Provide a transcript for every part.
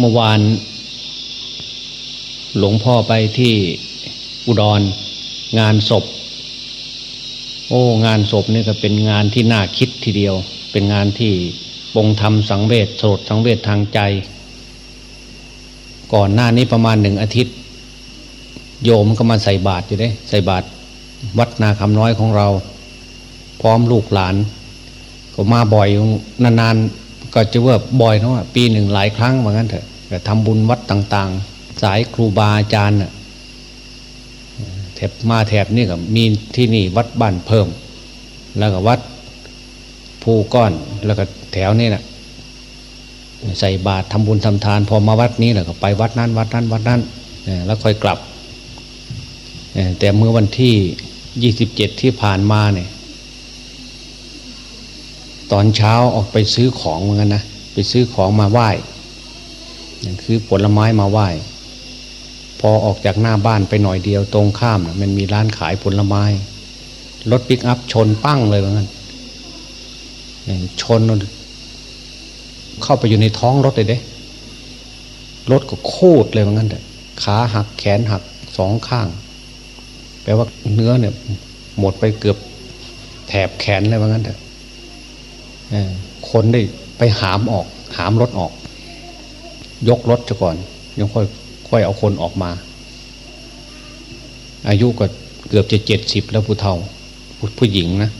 เมื่อวาน หลวงพ่อไปที่อุดรงานศพ โอ้ งานศพนี่ก็เป็นงานที่น่าคิดทีเดียว เป็นงานที่ปงทำสังเวชสดสังเวชทางใจ ก่อนหน้านี้ประมาณหนึ่งอาทิตย์ โยมก็มาใส่บาตรอยู่เด้ใส่บาตรวัดนาคำน้อยของเรา พร้อมลูกหลาน ก็มาบ่อยนานๆ ก็จะว่าบ่อยเนาะปีหนึ่งหลายครั้งเหมือนกันเถอะก็ทำบุญวัดต่าง ๆ สายครูบาอาจารย์น่ะแถบมาแถบนี่ก็มีที่นี่วัดบ้านเพิ่ม แล้วก็วัดภูก้อนแล้วก็แถวนี่แหละใส่บาตรทำบุญทำทาน พอมาวัดนี้แหละก็ไปวัดนั้นวัดนั้นวัดนั้นแล้วค่อยกลับแต่เมื่อวันที่ยี่สิบเจ็ดที่ผ่านมาเนี่ย ตอนเช้าออกไปซื้อของเหมือนกันนะไปซื้อของมาไหว้คือผลไม้มาไหว้ พอออกจากหน้าบ้านไปหน่อยเดียวตรงข้ามมันมีร้านขายผลไม้รถปิกอัพชนปั้งเลยเหมือนกันชน เข้าไปอยู่ในท้องรถเลยเด้รถก็โคตรเลยเหมือนกันขาหักแขนหักสองข้าง แปลว่าเนื้อเนี่ย หมดไปเกือบแถบแขนเลยเหมือนกันเถอ คนได้ไปหามออก หามรถออก ยกรถจะก่อน ยังค่อยค่อยเอาคนออกมา อายุก็เกือบจะเจ็ดสิบแล้วผู้เฒ่าผู้หญิงนะ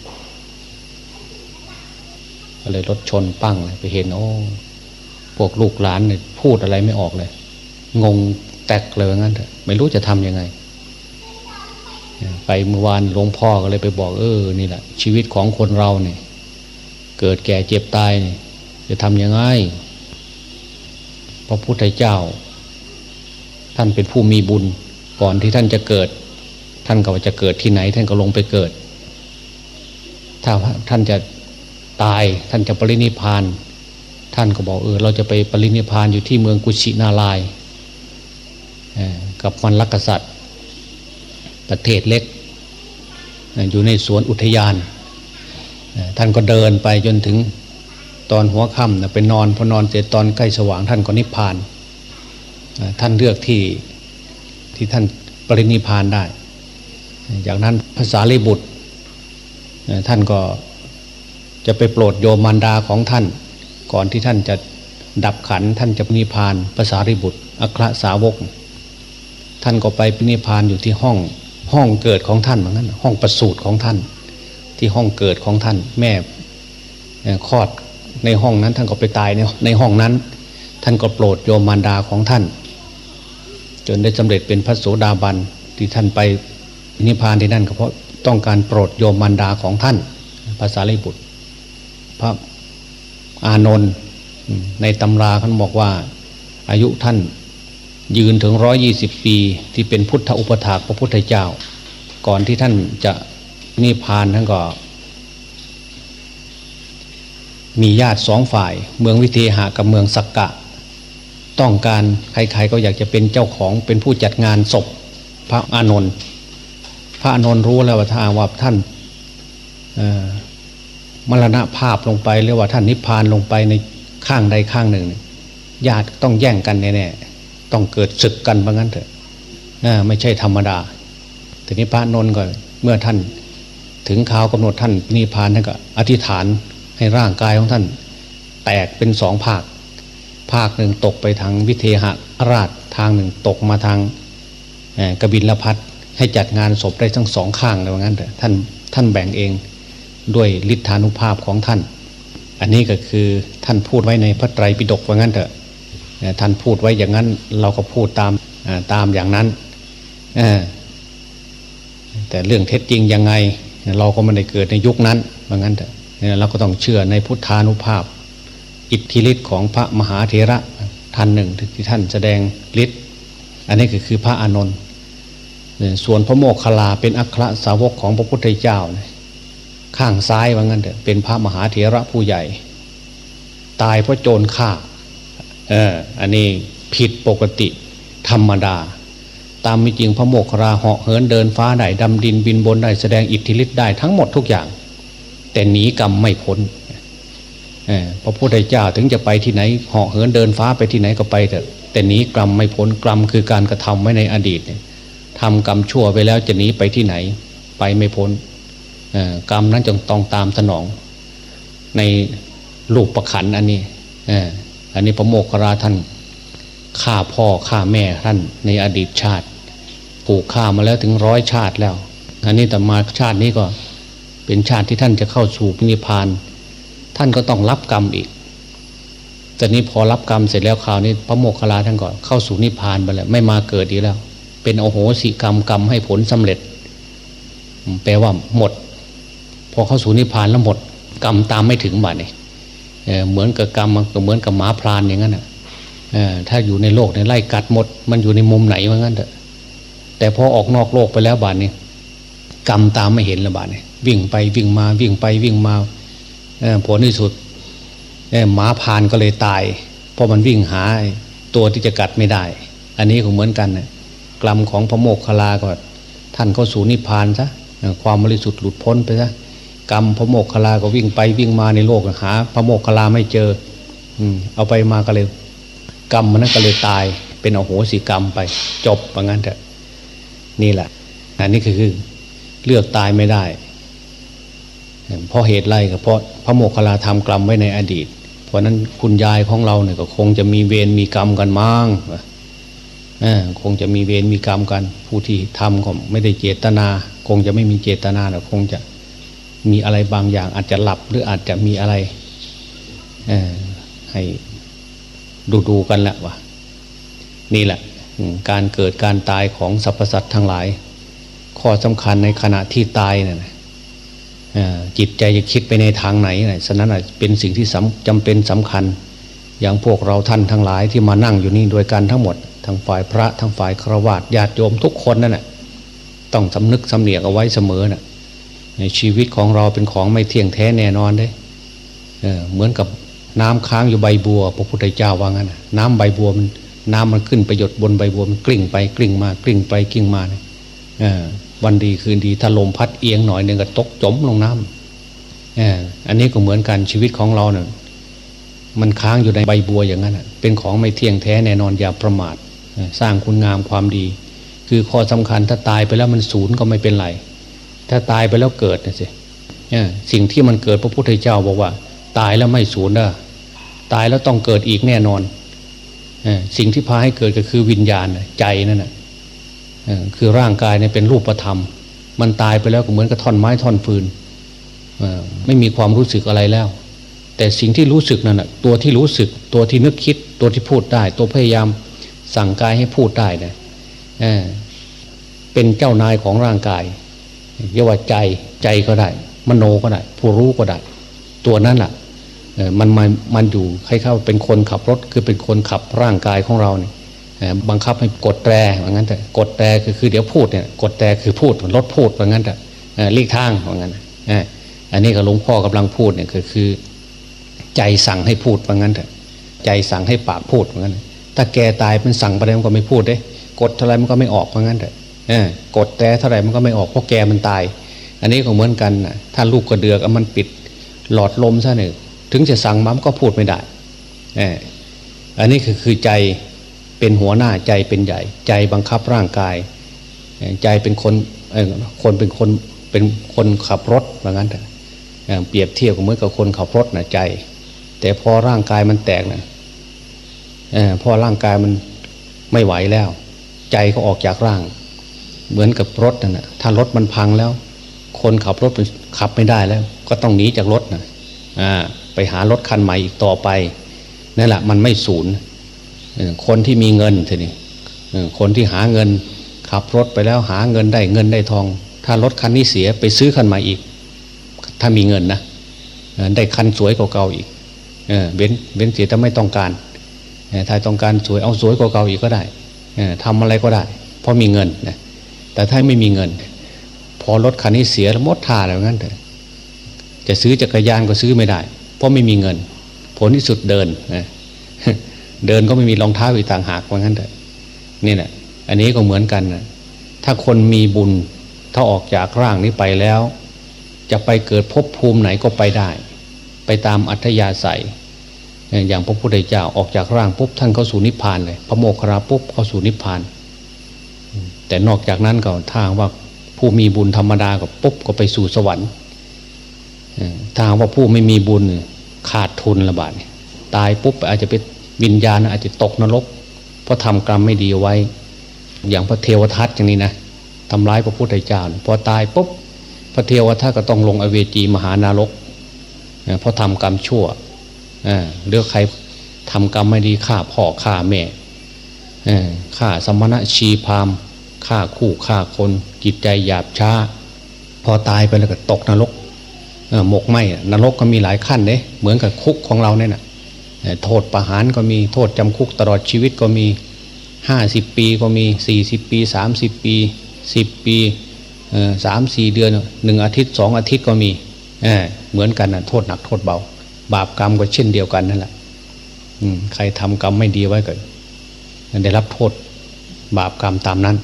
ก็เลยรถชนปั้งเลยไปเห็นโอ้พวกลูกหลานเนี่ยพูดอะไรไม่ออกเลย งงแตกเลยงั้นเถอะไม่รู้จะทำยังไง ไปเมื่อวานหลวงพ่อก็เลยไปบอกเออนี่แหละชีวิตของคนเราเนี่ย เกิดแก่เจ็บตายเนี่ยจะทำยังไงพระพุทธเจ้า ท่านเป็นผู้มีบุญก่อนที่ท่านจะเกิด ท่านก็จะเกิดที่ไหน ท่านก็ลงไปเกิด ถ้าท่านจะตายท่านจะปรินิพาน ท่านก็บอกเออเราจะไปปรินิพานอยู่ที่เมืองกุชินาลายกับมันลักษัตริย์ประเทศเล็ก อยู่ในสวนอุทยาน ท่านก็เดินไปจนถึงตอนหัวค่ำไปนอนพอนอนเสร็จตอนใกล้สว่างท่านก็นิพพาน ท่านเลือกที่ที่ท่านปรินิพพานได้ จากนั้นภาษาลิบุตร ท่านก็จะไปโปรดโยมมารดาของท่าน ก่อนที่ท่านจะดับขันท่านจะนิพพานภาษาริบุตรอัครสาวก ท่านก็ไปปรินิพพานอยู่ที่ห้องห้องเกิดของท่านเหมือนกันห้องประสูติของท่าน ที่ห้องเกิดของท่านแม่คลอดในห้องนั้นท่านก็ไปตายในในห้องนั้น ท่านก็โปรดโยมมารดาของท่าน จนได้สำเร็จเป็นพระโสดาบันที่ท่านไปนิพพานที่นั่นก็เพราะต้องการโปรดโยมมารดาของท่านภาษาลิบุตร พระอานนท์ในตำราท่านบอกว่า อายุท่านยืนถึงร้อยี่สิบปี ที่เป็นพุทธอุปถากพระพุทธเจ้า ก่อนที่ท่านจะ นิพพานท่านก็ มีญาติสองฝ่าย เมืองวิเทหะกับเมืองสักกะ ต้องการใครๆก็อยากจะเป็นเจ้าของเป็นผู้จัดงานศพพระอานนท์พระอานนท์รู้แล้วว่าทางว่าท่านมรณภาพลงไปหรือว่าท่านนิพพานลงไปในข้างใดข้างหนึ่งญาติต้องแย่งกันแน่ๆต้องเกิดศึกกันบางั้นเถอะไม่ใช่ธรรมดาแต่นี้พระนนท์ก็เมื่อท่าน ถึงข่าวกำหนดท่านนิพพานท่านก็อธิษฐานให้ร่างกายของท่าน แตกเป็นสองภาค ภาคหนึ่งตกไปทางวิเทหะราชทางหนึ่งตกมาทางกบินละพัทให้จัดงานศพได้ทั้งสองข้างเลยว่างั้นเถอะท่านท่านแบ่งเองด้วยฤทธานุภาพของท่าน อันนี้ก็คือท่านพูดไว้ในพระไตรปิฎกว่างั้นเถอะท่านพูดไว้อย่างนั้นเราก็พูดตามตามอย่างนั้นแต่เรื่องเท็จจริงยังไง เราก็ไม่ได้เกิดในยุคนั้นเหมือนกันแต่เราก็ต้องเชื่อในพุทธานุภาพ อิทธิฤทธิ์ของพระมหาเถระท่านหนึ่งที่ท่านแสดงฤทธิ์อันนี้ก็คือพระอานนท์ส่วนพระโมคคัลลาเป็นอัครสาวกของพระพุทธเจ้า ข้างซ้ายว่างั้นเถอะเป็นพระมหาเถระผู้ใหญ่ ตายเพราะโจรฆ่าเอออันนี้ผิดปกติธรรมดา ตามมีจริงพระโมกขราเหาะเหินเดินฟ้าได้ดำดินบินบนได้แสดงอิทธิฤทธิ์ได้ทั้งหมดทุกอย่าง แต่หนีกรรมไม่พ้นพระพุทธเจ้าถึงจะไปที่ไหนเหาะเหินเดินฟ้าไปที่ไหนก็ไปเถอะแต่หนีกรรมไม่พ้นกรรมคือการกระทำไว้ในอดีตทำกรรมชั่วไปแล้วจะหนีไปที่ไหน ไปไม่พ้นกรรมนั้นจงต้องตามสนอง ในลูกประขันอันนี้อันนี้พระโมคคราท่าน ฆ่าพ่อฆ่าแม่ท่านในอดีตชาติผูกฆ่ามาแล้วถึงร้อยชาติแล้วอันนี้แต่มาชาตินี้ก็เป็นชาติที่ท่านจะเข้าสู่นิพพาน ท่านก็ต้องรับกรรมอีกแต่นี้พอรับกรรมเสร็จแล้วคราวนี้พระโมคคัลลาท่านก็เข้าสู่นิพพานไปแล้วไม่มาเกิดอีกแล้ว เป็นโอโหสิกรรมกรรมให้ผลสำเร็จ แปลว่าหมด พอเข้าสู่นิพพานแล้วหมด กรรมตามไม่ถึงบัดนี่เหมือนกับกรรมก็เหมือนกับหมาพรานอย่างนั้นอะ ถ้าอยู่ในโลกในไล่กัดหมด มันอยู่ในมุมไหนว่างั้นเถอะแต่พอออกนอกโลกไปแล้วบาดนี้กรรมตามไม่เห็นละบาดนี้วิ่งไปวิ่งมาวิ่งไปวิ่งมาผลที่สุดหมาพานก็เลยตาย เพราะมันวิ่งหาตัวที่จะกัดไม่ได้ อันนี้ก็เหมือนกันนะกรรมของพระโมกขลาก็ท่านเข้าสู่นิพพานซะความบริสุทธิ์หลุดพ้นไปซะกรรมพระโมกขลาก็วิ่งไปวิ่งมาในโลกหา พระโมกขลาไม่เจออืเอาไปมาก็เลย กรรมมันก็เลยตาย เป็นอโหสิกรรมไป จบว่างั้นเถอะนี่แหละอันนี้คือเลือกตายไม่ได้เพราะเหตุไรก็เพราะพระโมคคัลลาทำกรรมไว้ในอดีต เพราะนั้นคุณยายของเราเนี่ยก็คงจะมีเวรมีกรรมกันมั่งคงจะมีเวรมีกรรมกัน ผู้ที่ทำก็ไม่ได้เจตนา คงจะไม่มีเจตนาแต่คงจะมีอะไรบางอย่างอาจจะหลับหรืออาจจะมีอะไรให้ ดูดูกันแหละวะนี่แหละการเกิดการตายของสรรพสัตว์ทั้งหลาย ข้อสำคัญในขณะที่ตายเนี่ยจิตใจจะคิดไปในทางไหนนะฉะนั้นเป็นสิ่งที่จำเป็นสำคัญ อย่างพวกเราท่านทั้งหลายที่มานั่งอยู่นี่โดยกันทั้งหมด ทั้งฝ่ายพระทั้งฝ่ายฆรวาสญาติโยมทุกคนนั่นแหละต้องสำนึกสำเนียกเอาไว้เสมอนะ่ะในชีวิตของเราเป็นของไม่เที่ยงแท้แน่นอนเด้เเหมือนกับ น้ำค้างอยู่ใบบัว พระพุทธเจ้าว่างั้นน้ำใบบัวมันน้ำมันขึ้นไปหยดบนใบบัวมันกลิ้งไปกลิ้งมากลิ้งไปกลิ้งมาเนี่ยวันดีคืนดีถ้าลมพัดเอียงหน่อยหนึ่งก็ตกจมลงน้ำอันนี้ก็เหมือนกันชีวิตของเราเนี่ยมันค้างอยู่ในใบบัวอย่างนั้นเป็นของไม่เที่ยงแท้แน่นอนอย่าประมาทสร้างคุณงามความดี คือข้อสำคัญถ้าตายไปแล้วมันศูนย์ก็ไม่เป็นไร ถ้าตายไปแล้วเกิดนะสิสิ่งที่มันเกิดพระพุทธเจ้าบอกว่า ตายแล้วไม่ศูนย์นะตายแล้วต้องเกิดอีกแน่นอนสิ่งที่พาให้เกิดก็คือวิญญาณใจนั่นแหะคือร่างกายเนี่ยเป็นรูปธรรม มันตายไปแล้วก็เหมือนกับท่อนไม้ท่อนฟืนไม่มีความรู้สึกอะไรแล้ว แต่สิ่งที่รู้สึกนั่นแหะตัวที่รู้สึกตัวที่นึกคิด ตัวที่พูดได้ ตัวพยายามสั่งกายให้พูดได้เนี่ยเป็นเจ้านายของร่างกายเรียกว่าใจใจก็ได้ มโนก็ได้ ผู้รู้ก็ได้ ตัวนั้นแหละ มันมันมันอยู่ให้เข้าเป็นคนขับรถคือเป็นคนขับร่างกายของเราเนี่ยบังคับให้กดแตรว่างั้นแต่กดแตรคือคือเดี๋ยวพูดเนี่ยกดแตรคือพูดรถพูดว่างั้นแต่ลีกทางว่างั้นอันนี้ก็หลวงพ่อกำลังพูดเนี่ยคือคือใจสั่งให้พูดว่างั้นแต่ใจสั่งให้ปากพูดว่างั้น ถ้าแกตายมันสั่งไปแล้วมันก็ไม่พูดเด้กดเท่าไรมันก็ไม่ออกว่างั้นแต่กดแตรเท่าไรมันก็ไม่ออกเพราะแกมันตาย อันนี้ก็เหมือนกันนะถ้าลูกกระเดือกมันปิดหลอดลมซะหนึ่ง ถึงจะสั่งมันก็พูดไม่ได้อันนี้คือคือใจเป็นหัวหน้าใจเป็นใหญ่ ใจบังคับร่างกาย ใจเป็นคนคนเป็นคนเป็นคนขับรถว่างั้นเปรียบเทียบกับเหมือนกับคนขับรถนะใจ แต่พอร่างกายมันแตกนะพอร่างกายมันไม่ไหวแล้ว ใจก็ออกจากร่าง เหมือนกับรถนะถ้ารถมันพังแล้ว คนขับรถขับไม่ได้แล้ว ก็ต้องหนีจากรถนะอ่า ไปหารถคันใหม่อีกต่อไปนั่นแหละมันไม่สูญคนที่มีเงินทีนี้คนที่หาเงินขับรถไปแล้วหาเงินได้เงินได้ทอง ถ้ารถคันนี้เสียไปซื้อคันใหม่อีก ถ้ามีเงินนะได้คันสวยกว่าเก่าอีกเว้นเว้นเสียถ้าไม่ต้องการถ้าต้องการสวยเอาสวยกว่าเก่าอีกก็ได้ทำอะไรก็ได้ เพราะมีเงินนะแต่ถ้าไม่มีเงิน พอรถคันนี้เสียแล้วมดท่าแล้วงั้นเถอะจะซื้อจักรยานก็ซื้อไม่ได้ เพราะไม่มีเงิน ผลที่สุดเดินเดินก็ไม่มีรองเท้าอีกต่างหากว่างั้นเถอะนี่แหละอันนี้ก็เหมือนกันนะถ้าคนมีบุญถ้าออกจากร่างนี้ไปแล้ว จะไปเกิดภพภูมิไหนก็ไปได้ ไปตามอัธยาศัย อย่างพระพุทธเจ้าออกจากร่างปุ๊บท่านเข้าสู่นิพพานเลย พระโมคคัลลาปุ๊บเข้าสู่นิพพาน แต่นอกจากนั้นก็ทางว่าผู้มีบุญธรรมดาก็ปุ๊บก็ไปสู่สวรรค์ ทางว่าผู้ไม่มีบุญขาดทุนละบาทตายปุ๊บอาจจะเป็นวิญญาณอาจจะตกนรก เพราะทำกรรมไม่ดีไว้ อย่างพระเทวทัตอย่างนี้นะทำร้ายพระพุทธเจ้าพอตายปุ๊บพระเทวทัตก็ต้องลงอเวจีมหานรกเพราะทำกรรมชั่วเลือกใครทำกรรมไม่ดีฆ่าพ่อฆ่าแม่ฆ่าสมณะชีพามฆ่าคู่ฆ่าคนจิตใจหยาบช้า พอตายไปแล้วก็ตกนรก หมกไหมนรกก็มีหลายขั้นเด้เหมือนกับคุกของเราเนี่ยนะโทษประหารก็มีโทษจำคุกตลอดชีวิตก็มีห้าสิบปีก็มีสี่สิบปีสามสิบปีสิบปีสามสี่เดือนหนึ่งอาทิตย์สองอาทิตย์ก็มีเหมือนกันนะโทษหนักโทษเบา บาปกรรมก็เช่นเดียวกันนั่นแหละใครทำกรรมไม่ดีไว้ก็ได้รับโทษบาปกรรมตามนั้น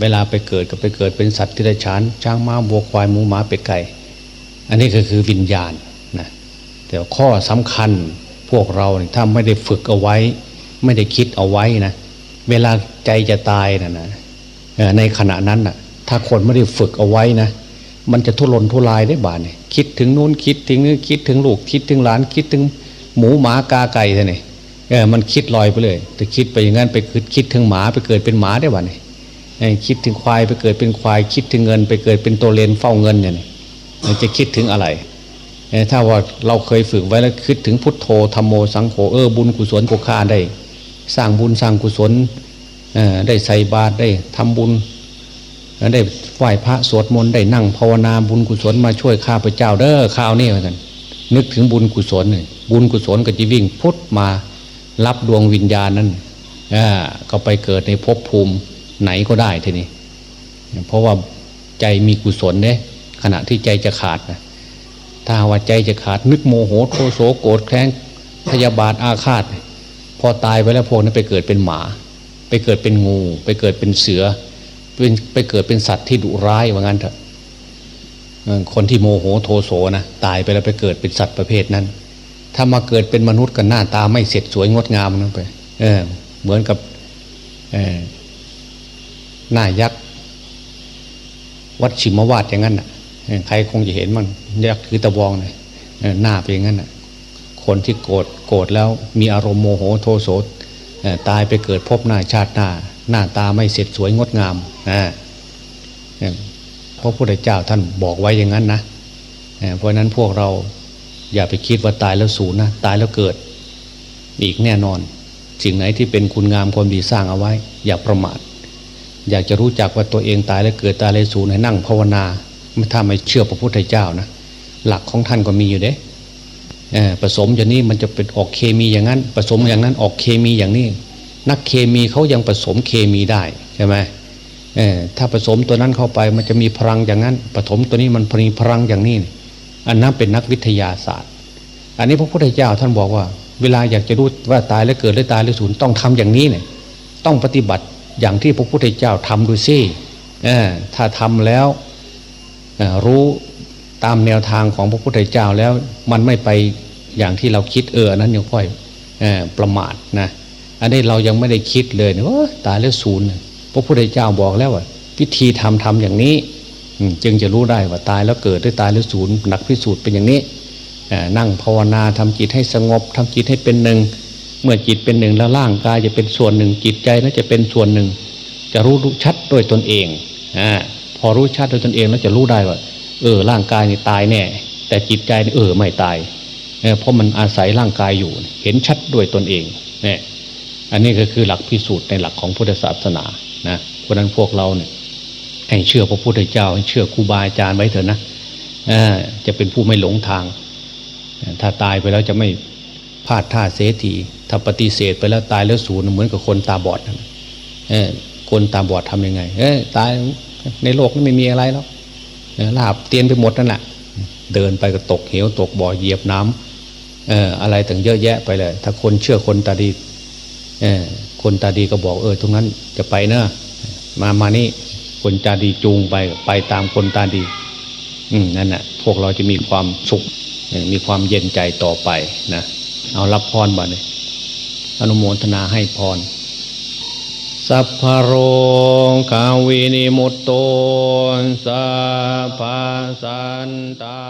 เวลาไปเกิดก็ไปเกิดเป็นสัตว์ที่ได้ฉานช้างม้าวัวควายหมูหมาเป็ดไก่ อันนี้ก็คือวิญญาณนะแต่ข้อสำคัญพวกเราถ้าไม่ได้ฝึกเอาไว้ ไม่ได้คิดเอาไว้นะเวลาใจจะตายนะนะในขณะนั้นนะถ้าคนไม่ได้ฝึกเอาไว้นะมันจะทุรนทุรายได้บ้าดเนี่ยคิดถึงนู้นคิดถึงนี้คิดถึงลูกคิดถึงหลานคิดถึงหมูหมากาไก่ท่านี่เออมันคิดลอยไปเลยแต่คิดไปอย่างนั้นไปคิดคิดถึงหมาไปเกิดเป็นหมาได้บ้าดเนี่ยคิดถึงควายไปเกิดเป็นควาย คิดถึงเงิน ไปเกิดเป็นตัวเลนเฝ้าเงินอย่างนี้ จะคิดถึงอะไร ถ้าว่าเราเคยฝึกไว้แล้วคิดถึงพุทโธธรรมโมสังโฆเออบุญกุศลกุคาได้ สร้างบุญสร้างกุศลได้ใส่บาตรได้ทำบุญได้ไหว้พระสวดมนต์ได้นั่งภาวนาบุญกุศลมาช่วยข้าพเจ้าเด้อข้าวนี่เหมือนกันนึกถึงบุญกุศลเลยบุญกุศลก็จะวิ่งพุทมารับดวงวิญญาณนั้นก็ไปเกิดในภพภูมิไหนก็ได้ทีนี้ เพราะว่าใจมีกุศลเนี่ย ขณะที่ใจจะขาดนะถ้าว่าใจจะขาดนึกโมโหโทโสโกรธแค้นพยาบาทอาฆาต พอตายไปแล้วพวกนั้นไปเกิดเป็นหมา ไปเกิดเป็นงู ไปเกิดเป็นเสือเป็นไปเกิดเป็นสัตว์ที่ดุร้ายว่างั้นเถอะคนที่โมโหโทโสนะตายไปแล้วไปเกิดเป็นสัตว์ประเภทนั้น ถ้ามาเกิดเป็นมนุษย์กันหน้าตาไม่เสร็จสวยงดงามนั่นไปเออเหมือนกับหน้ายักษ์วัดชิมวาดอย่างนั้นอะ ใครคงจะเห็นมันยักษ์คือตะวองเลยหน้าเป็นอย่างนั้นอะคนที่โกรธโกรธแล้วมีอารมณ์โมโหโทโสตายไปเกิดพบหน้าชาติหน้า หน้าตาไม่เสร็จสวยงดงามนะพระพุทธเจ้าท่านบอกไว้อย่างนั้นนะเพราะนั้นพวกเราอย่าไปคิดว่าตายแล้วสูญนะตายแล้วเกิด อีกแน่นอน สิ่งไหนที่เป็นคุณงามความดีสร้างเอาไว้ อย่าประมาท อยากจะรู้จักว่าตัวเองตายแล้วเกิดตายแล้วสูญให้นั่งภาวนา ถ้าไม่เชื่อพระพุทธเจ้านะหลักของท่านก็มีอยู่เด้ผสมอย่างนี้มันจะเป็นออกเคมีอย่างนั้น ผสมอย่างนั้นออกเคมีอย่างนี้ นักเคมีเขายังผสมเคมีได้ใช่ไหมถ้าผสมตัวนั้นเข้าไปมันจะมีพลังอย่างนั้นผสมตัวนี้มันมีพลังอย่างนี้ อันนั้นเป็นนักวิทยาศาสตร์ อันนี้พระพุทธเจ้าท่านบอกว่า เวลาอยากจะรู้ว่าตายแล้วเกิดหรือตายแล้วสูญต้องทำอย่างนี้เนี่ยต้องปฏิบัติอย่างที่พระพุทธเจ้าทำดูซิถ้าทำแล้ว รู้ตามแนวทางของพระพุทธเจ้าแล้วมันไม่ไปอย่างที่เราคิดเออนั้นยังค่อยประมาทนะอันนี้เรายังไม่ได้คิดเลยว่าตายแล้วศูนย์พระพุทธเจ้าบอกแล้วว่าวิธีทำทำอย่างนี้จึงจะรู้ได้ว่าตายแล้วเกิดหรือตายแล้วศูนย์หนักพิสูจน์เป็นอย่างนี้นั่งภาวนาทำจิตให้สงบทำจิตให้เป็นหนึ่ง เมื่อจิตเป็นหนึ่งแล้วร่างกายจะเป็นส่วนหนึ่งจิตใจนั้นจะเป็นส่วนหนึ่ง จะรู้ชัดด้วยตนเองอพ อรู้ชัดด้วยตนเองแล้วจะรู้ได้ว่า เออ ร่างกายนี่ตายแน่ แต่จิตใจนี่เออไม่ตายเพราะมันอาศัยร่างกายอยู่ เห็นชัดด้วยตนเองเนี่ยอันนี้ก็คือหลักพิสูจน์ในหลักของพุทธศาสนานะเพราะนั้นพวกเราเนี่ยให้เชื่อพระพุทธเจ้าให้เชื่อครูบาอาจารย์ไว้เถอะนะจะเป็นผู้ไม่หลงทาง ถ้าตายไปแล้วจะไม่พลาดท่าเสียทีถ้าปฏิเสธไปแล้วตายแล้วศูนย์เหมือนกับคนตาบอดเออคนตาบอดทํำยังไง เออตาย ในโลกนี้ไม่มีอะไรแล้วลาบเตียนไปหมดนั่นแหละเดินไปก็ตกเหวตกบ่อเหยียบน้ำเอออะไรต่างเยอะแยะไปเลย ถ้าคนเชื่อคนตาดีเออคนตาดีก็บอกเออตรงนั้นจะไปเนอะมามานี่คนตาดีจูงไปไปตามคนตาดี อืมนั่นแหะพวกเราจะมีความสุขมีความเย็นใจต่อไปนะเอารับพรบ่เนี่ยอนุโมทนาให้พร สัพพโรกาวินิมุตโตสัพพสันตา